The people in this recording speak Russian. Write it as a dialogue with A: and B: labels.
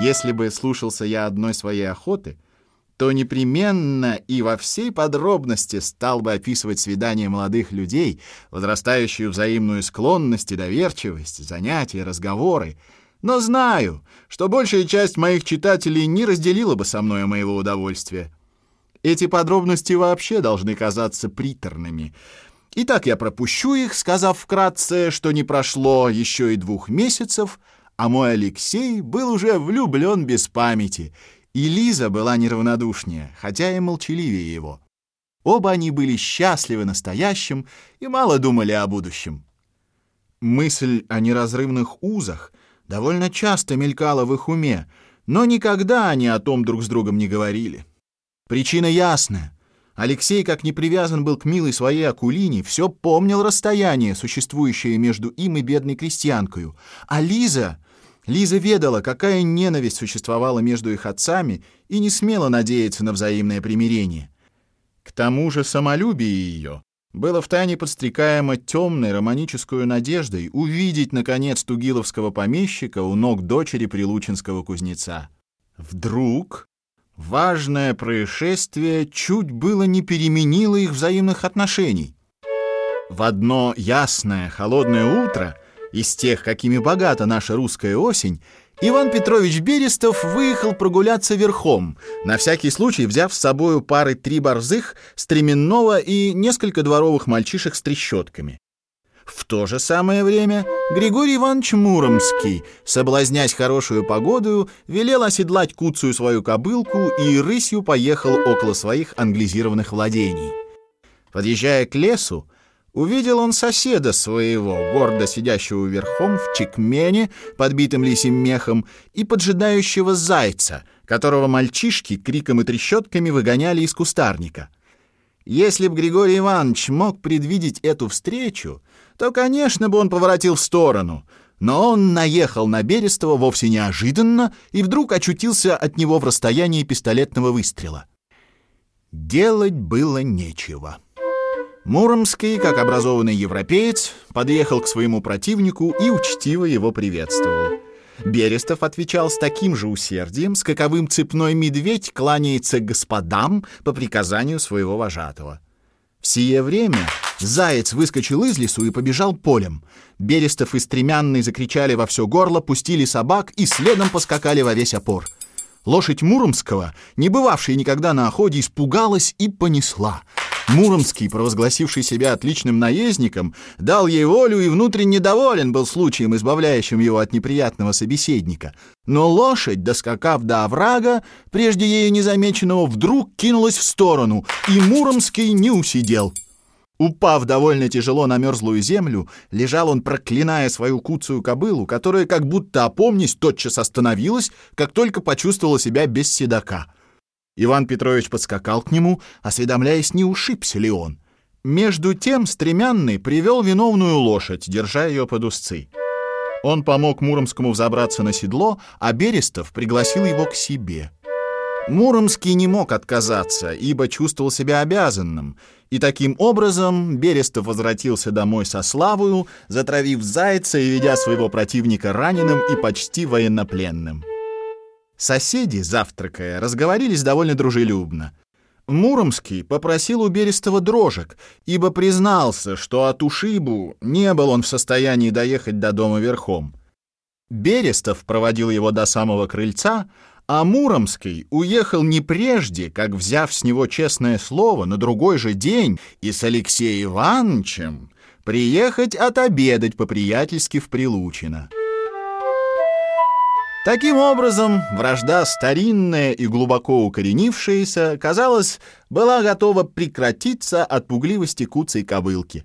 A: Если бы слушался я одной своей охоты, то непременно и во всей подробности стал бы описывать свидания молодых людей, возрастающую взаимную склонность и доверчивость, занятия, разговоры, но знаю, что большая часть моих читателей не разделила бы со мной моего удовольствия. Эти подробности вообще должны казаться приторными. Итак, я пропущу их, сказав вкратце, что не прошло еще и двух месяцев, а мой Алексей был уже влюблен без памяти, и Лиза была неравнодушнее, хотя и молчаливее его. Оба они были счастливы настоящим и мало думали о будущем. Мысль о неразрывных узах довольно часто мелькала в их уме, но никогда они о том друг с другом не говорили. Причина ясная. Алексей, как не привязан был к милой своей Акулине, все помнил расстояние, существующее между им и бедной крестьянкою. А Лиза... Лиза ведала, какая ненависть существовала между их отцами и не смела надеяться на взаимное примирение. К тому же самолюбие ее было втайне подстрекаемо темной романической надеждой увидеть, наконец, тугиловского помещика у ног дочери прилучинского кузнеца. Вдруг Важное происшествие чуть было не переменило их взаимных отношений. В одно ясное, холодное утро, из тех, какими богата наша русская осень, Иван Петрович Берестов выехал прогуляться верхом, на всякий случай взяв с собою пары три борзых, стременного и несколько дворовых мальчишек с трещотками. В то же самое время Григорий Иванович Муромский, соблазнясь хорошую погодою, велел оседлать куцую свою кобылку и рысью поехал около своих англизированных владений. Подъезжая к лесу, увидел он соседа своего, гордо сидящего верхом в чекмене, подбитым лисим мехом, и поджидающего зайца, которого мальчишки криком и трещотками выгоняли из кустарника. Если б Григорий Иванович мог предвидеть эту встречу, то, конечно бы, он поворотил в сторону. Но он наехал на Берестова вовсе неожиданно и вдруг очутился от него в расстоянии пистолетного выстрела. Делать было нечего. Муромский, как образованный европеец, подъехал к своему противнику и учтиво его приветствовал. Берестов отвечал с таким же усердием, с каковым цепной медведь кланяется господам по приказанию своего вожатого. В сие время заяц выскочил из лесу и побежал полем. Берестов и Стремянный закричали во все горло, пустили собак и следом поскакали во весь опор. Лошадь Муромского, не бывавшая никогда на охоте, испугалась и понесла — Муромский, провозгласивший себя отличным наездником, дал ей волю и внутренне доволен был случаем, избавляющим его от неприятного собеседника. Но лошадь, доскакав до оврага, прежде ею незамеченного, вдруг кинулась в сторону, и Муромский не усидел. Упав довольно тяжело на мерзлую землю, лежал он, проклиная свою куцую кобылу, которая, как будто опомнясь, тотчас остановилась, как только почувствовала себя без седока. Иван Петрович подскакал к нему, осведомляясь, не ушибся ли он. Между тем стремянный привел виновную лошадь, держа ее под узцы. Он помог Муромскому взобраться на седло, а Берестов пригласил его к себе. Муромский не мог отказаться, ибо чувствовал себя обязанным, и таким образом Берестов возвратился домой со славою, затравив зайца и ведя своего противника раненым и почти военнопленным. Соседи, завтракая, разговорились довольно дружелюбно. Муромский попросил у Берестова дрожек, ибо признался, что от ушибу не был он в состоянии доехать до дома верхом. Берестов проводил его до самого крыльца, а Муромский уехал не прежде, как, взяв с него честное слово, на другой же день и с Алексеем Ивановичем приехать отобедать по-приятельски в Прилучино. Таким образом, вражда старинная и глубоко укоренившаяся, казалось, была готова прекратиться от пугливости куцей кобылки.